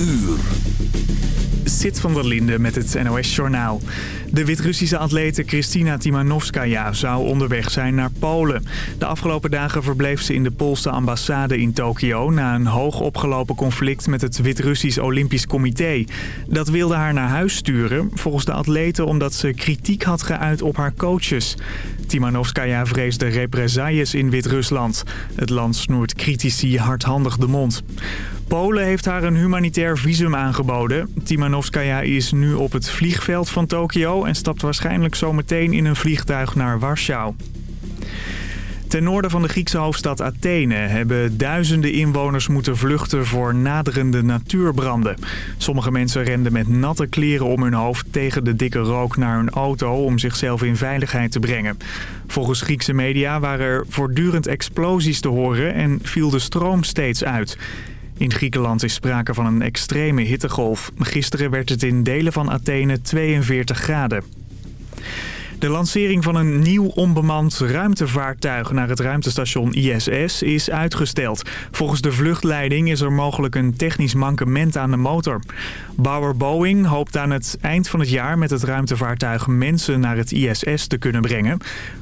uur. Zit van der Linde met het NOS-journaal. De Wit-Russische atlete Kristina Timanovskaya zou onderweg zijn naar Polen. De afgelopen dagen verbleef ze in de Poolse ambassade in Tokio... na een hoog opgelopen conflict met het Wit-Russisch Olympisch Comité. Dat wilde haar naar huis sturen, volgens de atlete omdat ze kritiek had geuit op haar coaches. Timanovskaya vreesde represailles in Wit-Rusland. Het land snoert critici hardhandig de mond. Polen heeft haar een humanitair visum aangeboden. Timanovskaya is nu op het vliegveld van Tokio en stapt waarschijnlijk zometeen in een vliegtuig naar Warschau. Ten noorden van de Griekse hoofdstad Athene hebben duizenden inwoners moeten vluchten voor naderende natuurbranden. Sommige mensen renden met natte kleren om hun hoofd tegen de dikke rook naar hun auto om zichzelf in veiligheid te brengen. Volgens Griekse media waren er voortdurend explosies te horen en viel de stroom steeds uit. In Griekenland is sprake van een extreme hittegolf. Gisteren werd het in delen van Athene 42 graden. De lancering van een nieuw onbemand ruimtevaartuig naar het ruimtestation ISS is uitgesteld. Volgens de vluchtleiding is er mogelijk een technisch mankement aan de motor. Bauer Boeing hoopt aan het eind van het jaar met het ruimtevaartuig mensen naar het ISS te kunnen brengen.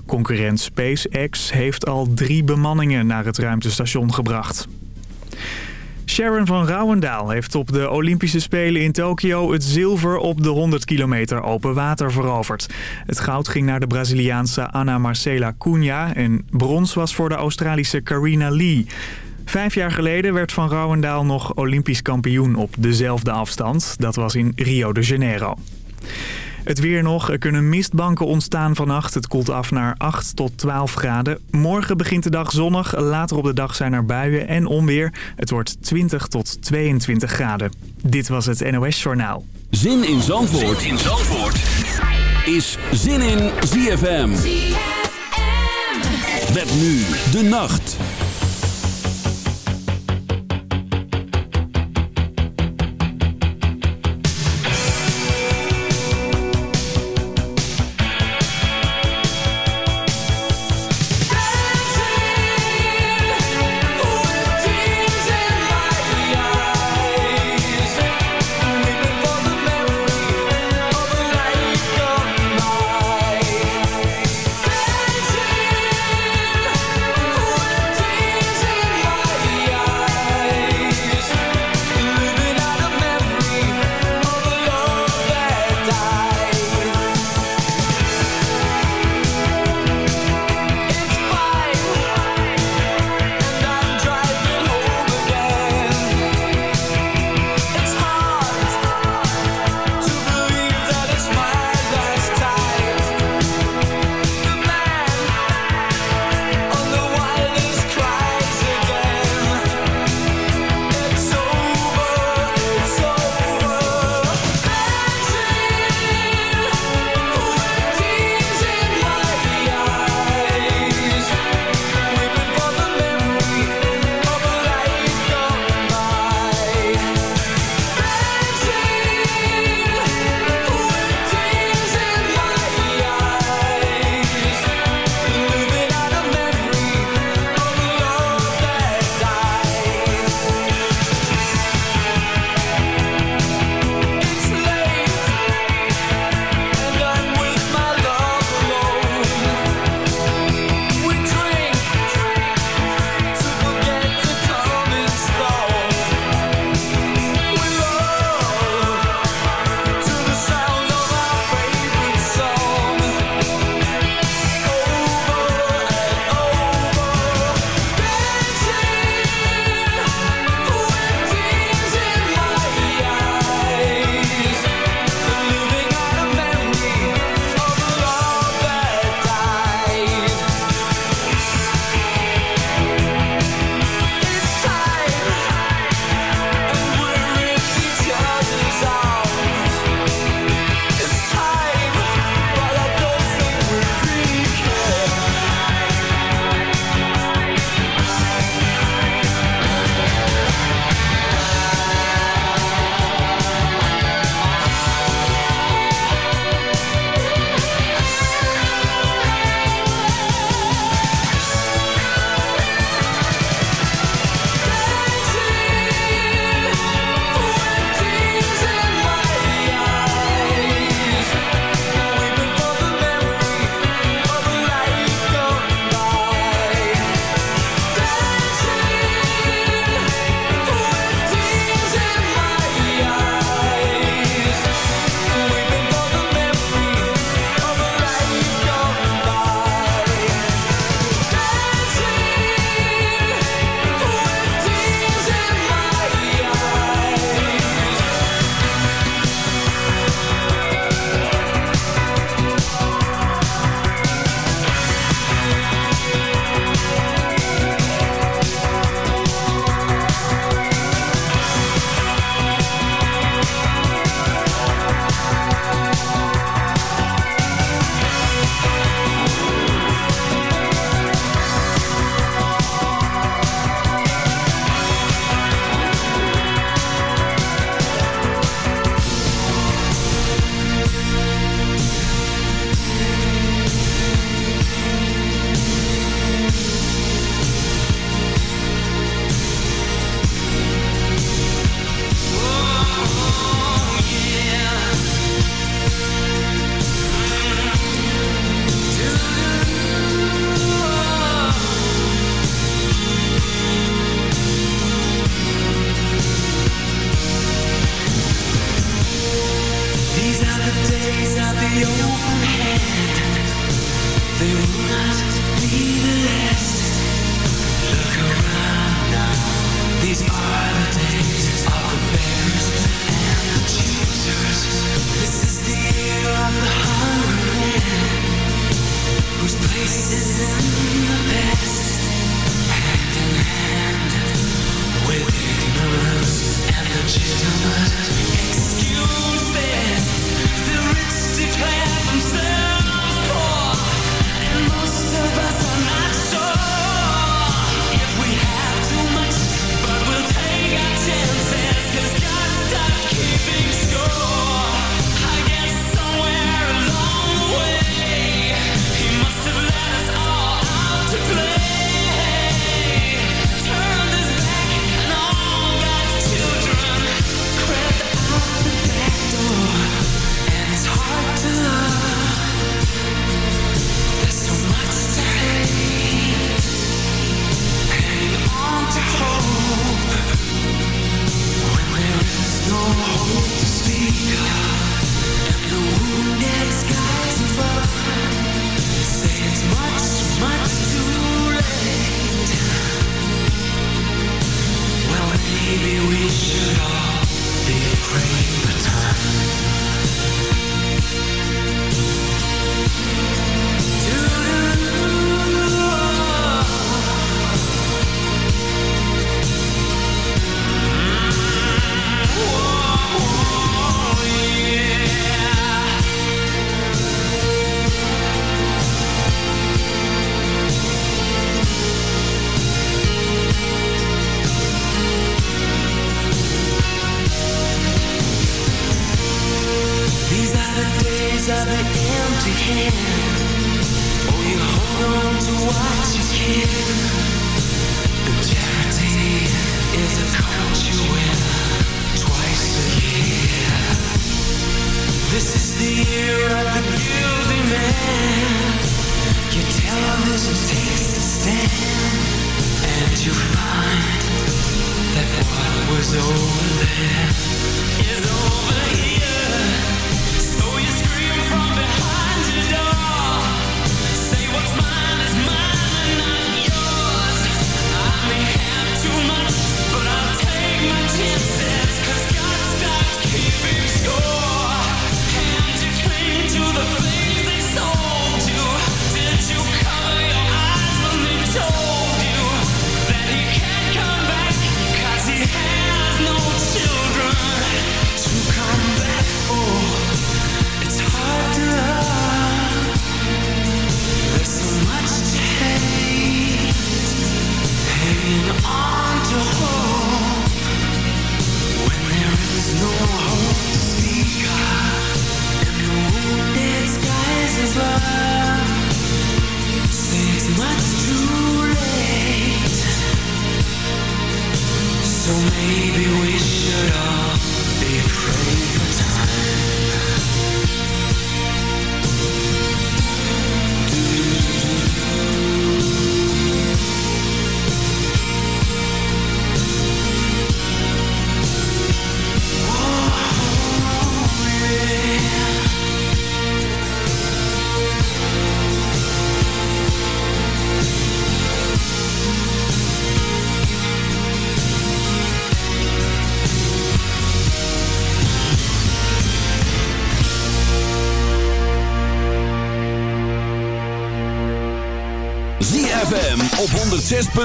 Concurrent SpaceX heeft al drie bemanningen naar het ruimtestation gebracht. Sharon van Rouwendaal heeft op de Olympische Spelen in Tokio het zilver op de 100 kilometer open water veroverd. Het goud ging naar de Braziliaanse Ana Marcela Cunha en brons was voor de Australische Carina Lee. Vijf jaar geleden werd Van Rouwendaal nog Olympisch kampioen op dezelfde afstand. Dat was in Rio de Janeiro. Het weer nog. Er kunnen mistbanken ontstaan vannacht. Het koelt af naar 8 tot 12 graden. Morgen begint de dag zonnig. Later op de dag zijn er buien en onweer. Het wordt 20 tot 22 graden. Dit was het NOS Journaal. Zin in Zandvoort, zin in Zandvoort. is Zin in ZFM. ZFM. Met nu de nacht.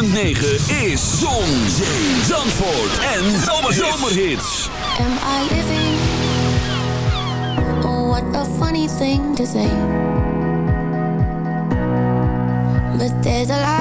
106.9 is Zon, Zee, Zandvoort en Zomerhits. Am I living? Oh, what a funny thing to say. But there's alive and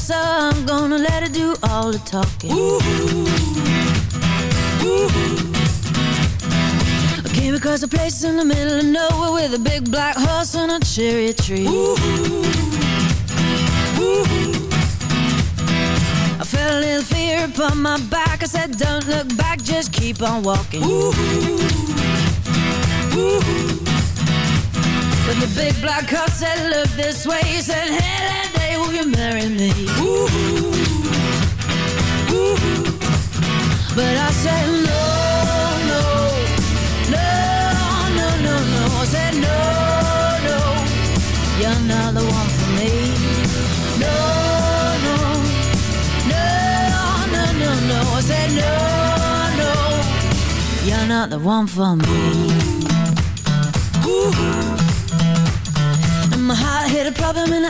so I'm gonna let her do all the talking. Ooh, ooh. I came across a place in the middle of nowhere with a big black horse and a cherry tree. Ooh, I felt a little fear upon my back. I said, Don't look back, just keep on walking. But the big black car said, look this way He said, hey, you marry me? Ooh, ooh. But I said, no, no. No, no, no, no. I said, no, no. You're not the one for me. No, no. No, no, no, no. I said, no, no. You're not the one for me. Ooh. My heart a problem in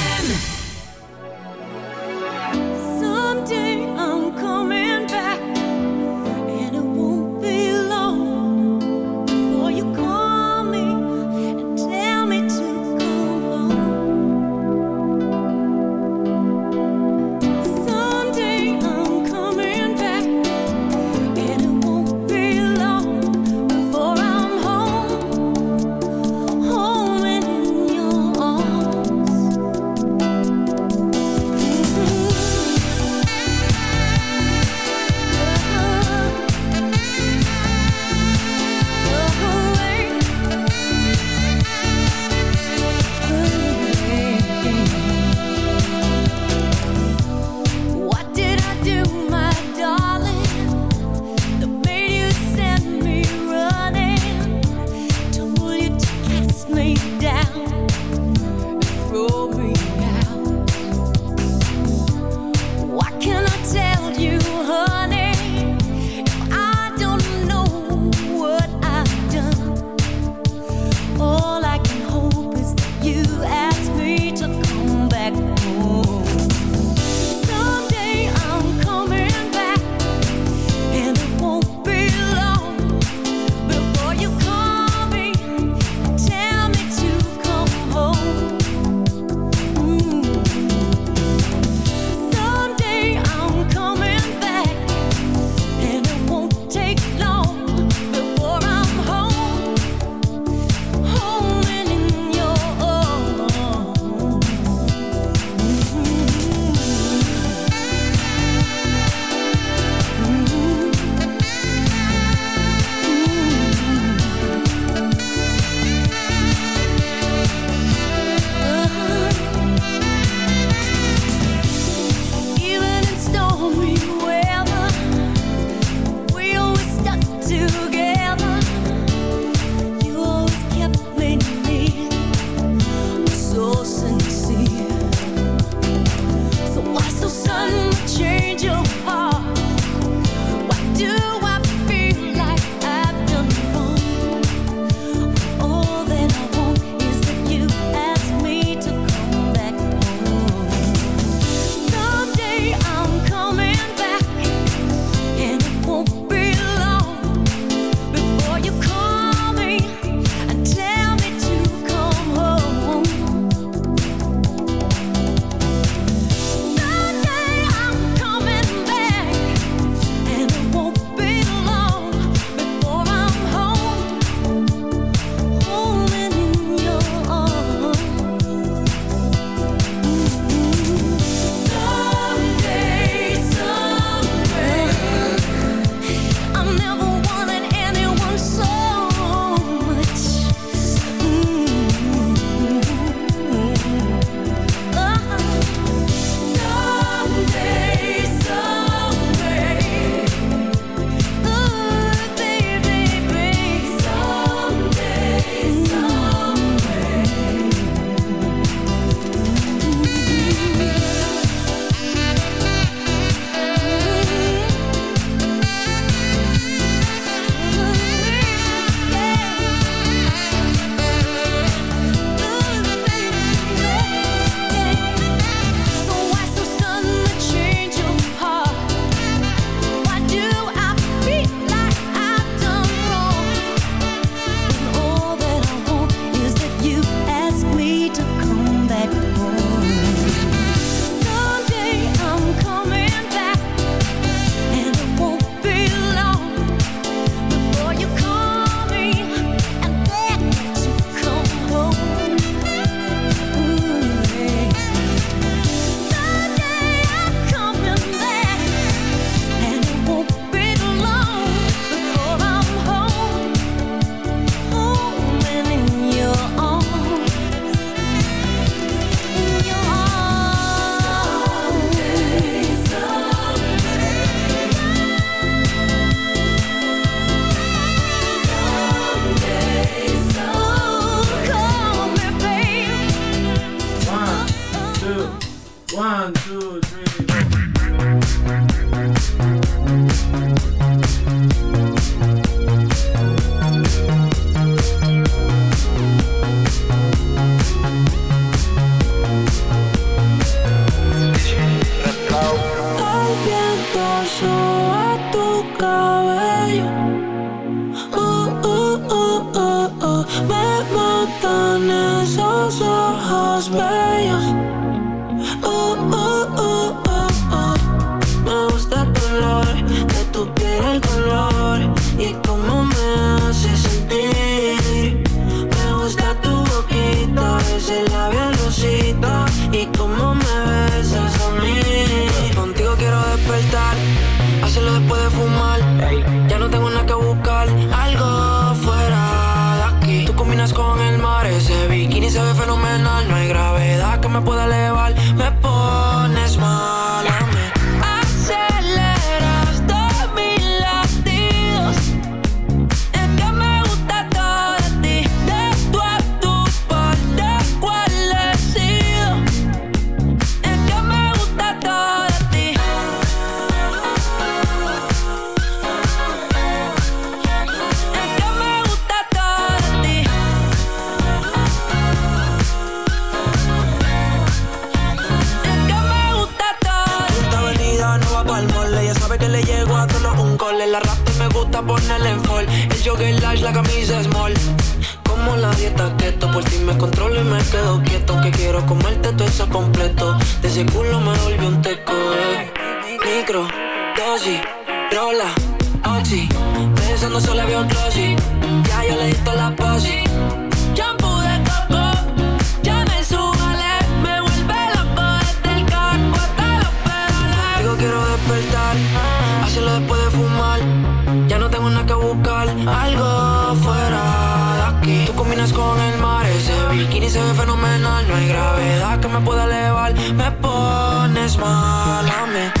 No hay gravedad que me pueda elevar. Me pones mal a mí.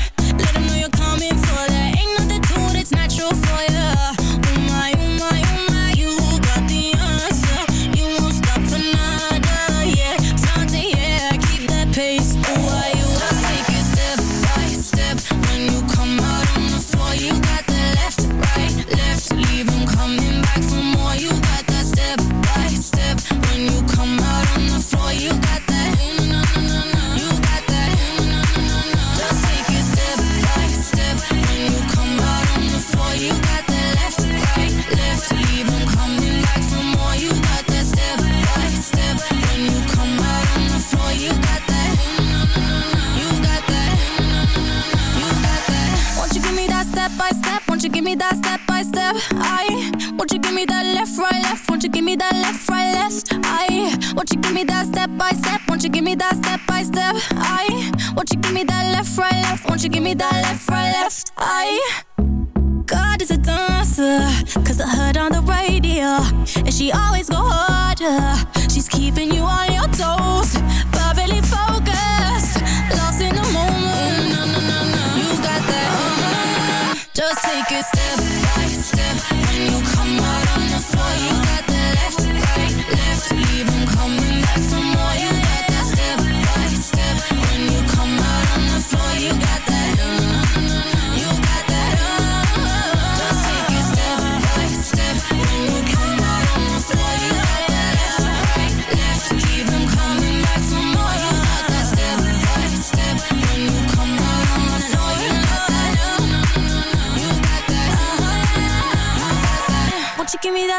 And she always go harder She's keeping you on your toes Perfectly focused Lost in the moment no, no, no, no. You got that oh, no, no, no. Just take a step back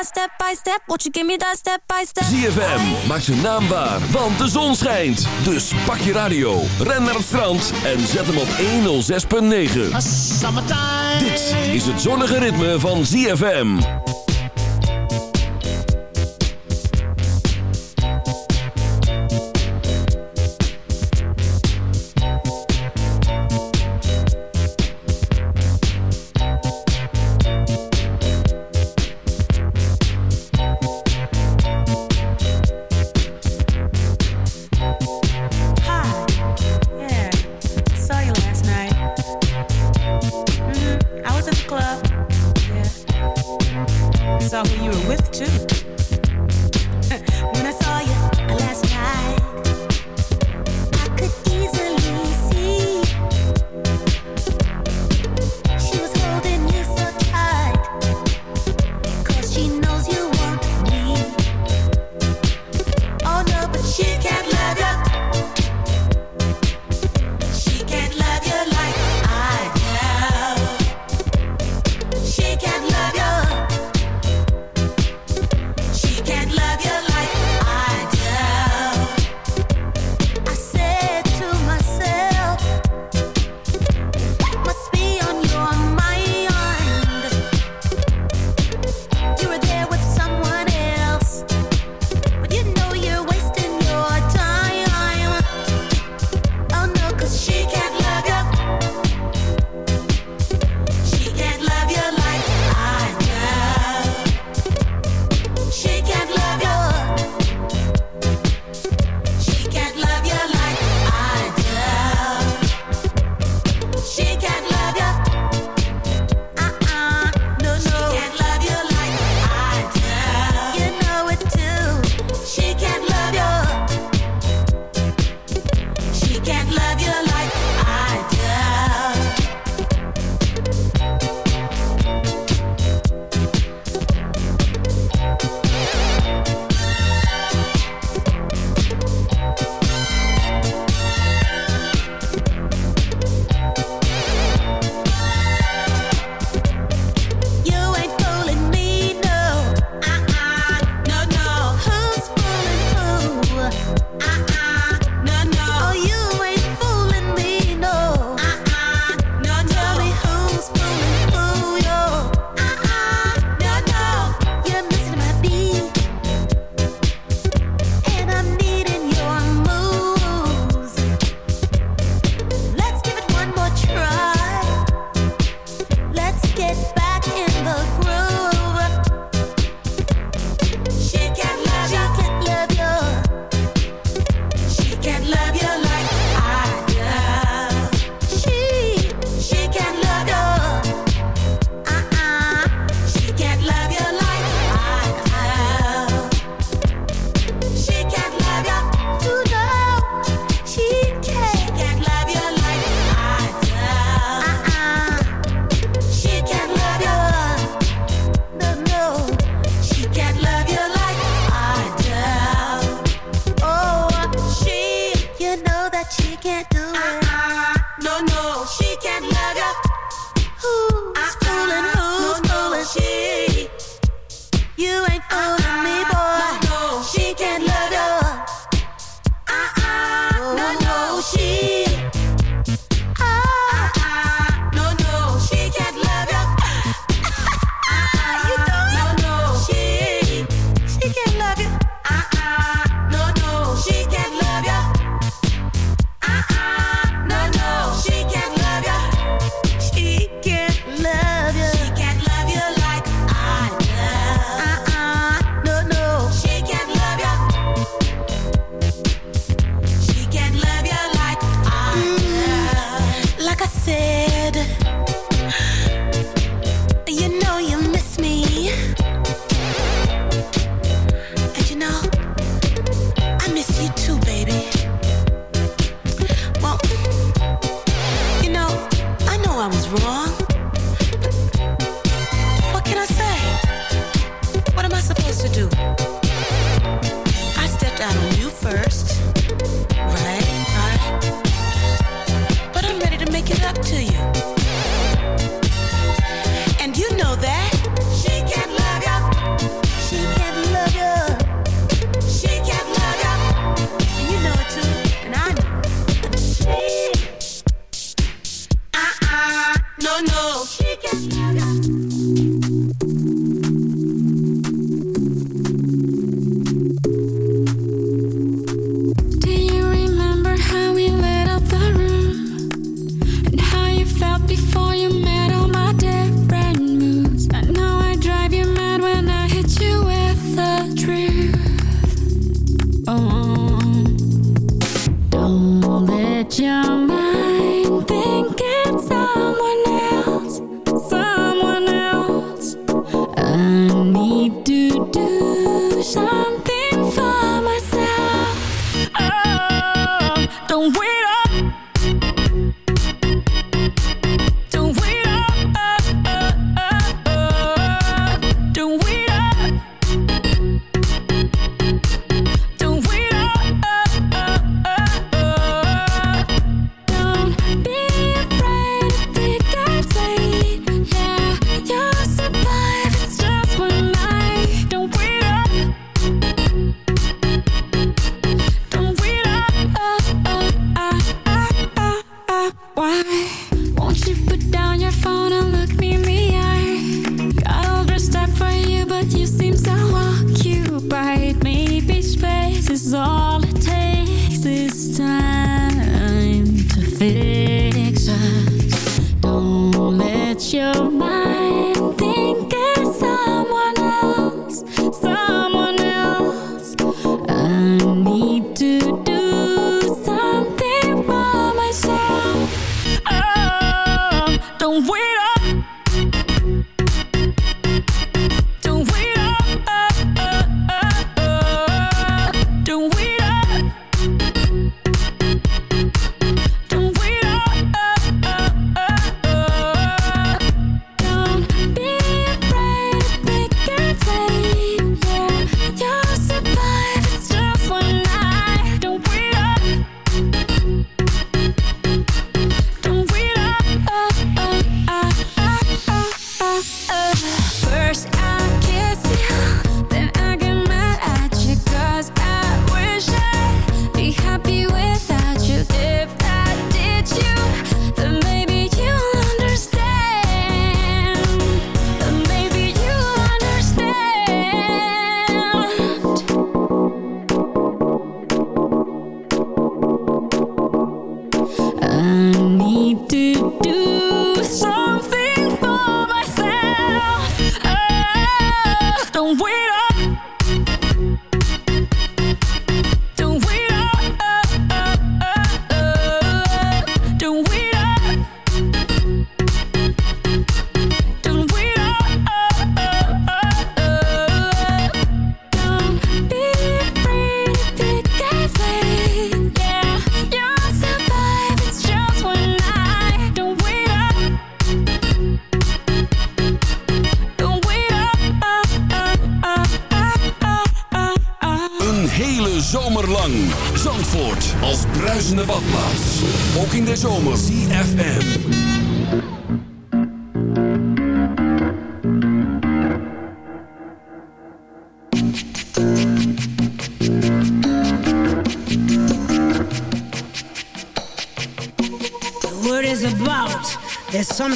step by step? Won't you give step by step? ZFM, maak zijn naam waar, want de zon schijnt. Dus pak je radio, ren naar het strand en zet hem op 106.9. Dit is het zonnige ritme van ZFM. no, she can't love ya. Who's fooling? Who's fooling? She, you ain't fooling me, boy.